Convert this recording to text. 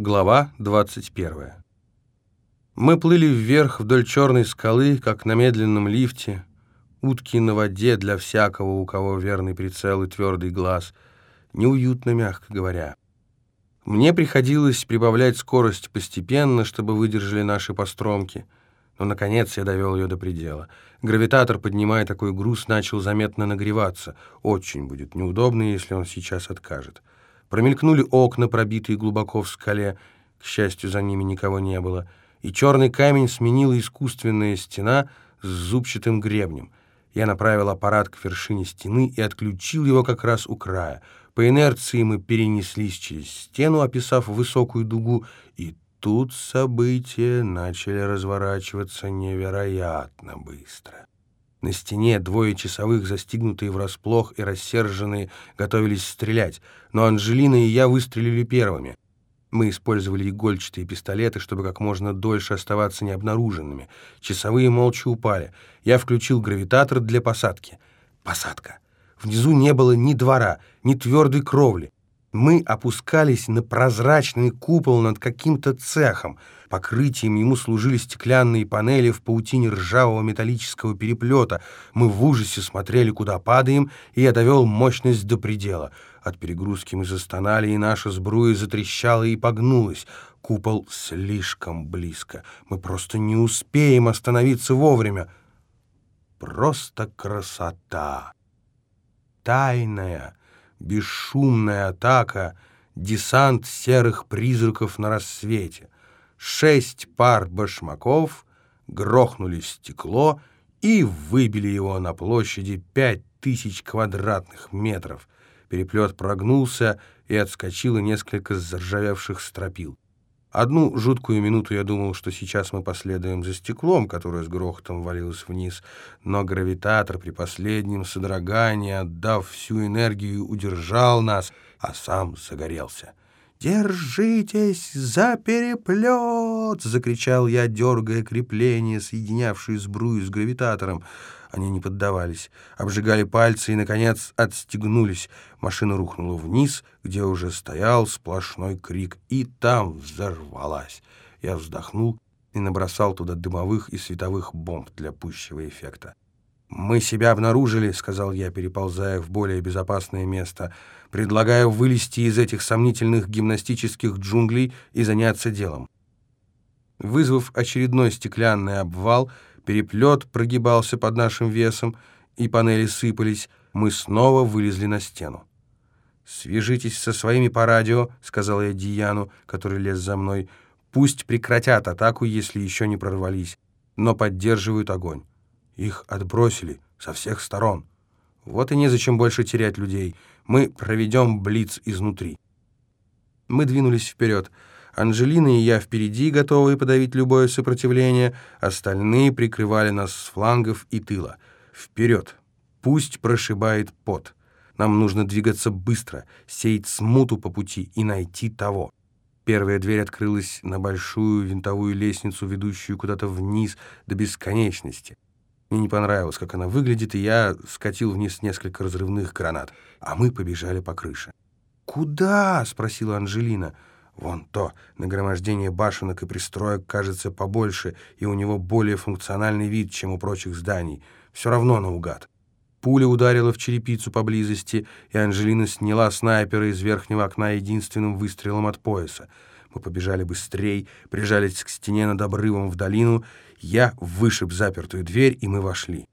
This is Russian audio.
Глава 21. Мы плыли вверх вдоль черной скалы, как на медленном лифте. Утки на воде для всякого, у кого верный прицел и твердый глаз. Неуютно, мягко говоря. Мне приходилось прибавлять скорость постепенно, чтобы выдержали наши постромки. Но, наконец, я довел ее до предела. Гравитатор, поднимая такой груз, начал заметно нагреваться. Очень будет неудобно, если он сейчас откажет. Промелькнули окна, пробитые глубоко в скале. К счастью, за ними никого не было. И черный камень сменила искусственная стена с зубчатым гребнем. Я направил аппарат к вершине стены и отключил его как раз у края. По инерции мы перенеслись через стену, описав высокую дугу, и тут события начали разворачиваться невероятно быстро. На стене двое часовых, застигнутые врасплох и рассерженные, готовились стрелять, но Анжелина и я выстрелили первыми. Мы использовали игольчатые пистолеты, чтобы как можно дольше оставаться необнаруженными. Часовые молча упали. Я включил гравитатор для посадки. Посадка. Внизу не было ни двора, ни твердой кровли. Мы опускались на прозрачный купол над каким-то цехом. Покрытием ему служили стеклянные панели в паутине ржавого металлического переплета. Мы в ужасе смотрели, куда падаем, и я довел мощность до предела. От перегрузки мы застонали, и наша сбруя затрещала и погнулась. Купол слишком близко. Мы просто не успеем остановиться вовремя. Просто красота. Тайная бесшумная атака, десант серых призраков на рассвете. Шесть пар башмаков грохнули стекло и выбили его на площади пять тысяч квадратных метров. Переплет прогнулся и отскочило несколько заржавевших стропил. Одну жуткую минуту я думал, что сейчас мы последуем за стеклом, которое с грохотом валилось вниз, но гравитатор при последнем содрогании, отдав всю энергию, удержал нас, а сам загорелся. «Держитесь за переплет!» — закричал я, дергая крепление, соединявшие сбрую с гравитатором. Они не поддавались, обжигали пальцы и, наконец, отстегнулись. Машина рухнула вниз, где уже стоял сплошной крик, и там взорвалась. Я вздохнул и набросал туда дымовых и световых бомб для пущего эффекта. «Мы себя обнаружили», — сказал я, переползая в более безопасное место. «Предлагаю вылезти из этих сомнительных гимнастических джунглей и заняться делом». Вызвав очередной стеклянный обвал, Переплет прогибался под нашим весом, и панели сыпались. Мы снова вылезли на стену. «Свяжитесь со своими по радио», — сказал я Дияну, который лез за мной. «Пусть прекратят атаку, если еще не прорвались, но поддерживают огонь. Их отбросили со всех сторон. Вот и незачем больше терять людей. Мы проведем блиц изнутри». Мы двинулись вперед. Анжелина и я впереди, готовые подавить любое сопротивление, остальные прикрывали нас с флангов и тыла. Вперед! Пусть прошибает пот. Нам нужно двигаться быстро, сеять смуту по пути и найти того. Первая дверь открылась на большую винтовую лестницу, ведущую куда-то вниз до бесконечности. Мне не понравилось, как она выглядит, и я скатил вниз несколько разрывных гранат, а мы побежали по крыше. «Куда?» — спросила Анжелина. Вон то нагромождение башенок и пристроек кажется побольше, и у него более функциональный вид, чем у прочих зданий. Все равно наугад. Пуля ударила в черепицу поблизости, и Анжелина сняла снайпера из верхнего окна единственным выстрелом от пояса. Мы побежали быстрей, прижались к стене над обрывом в долину. Я вышиб запертую дверь, и мы вошли.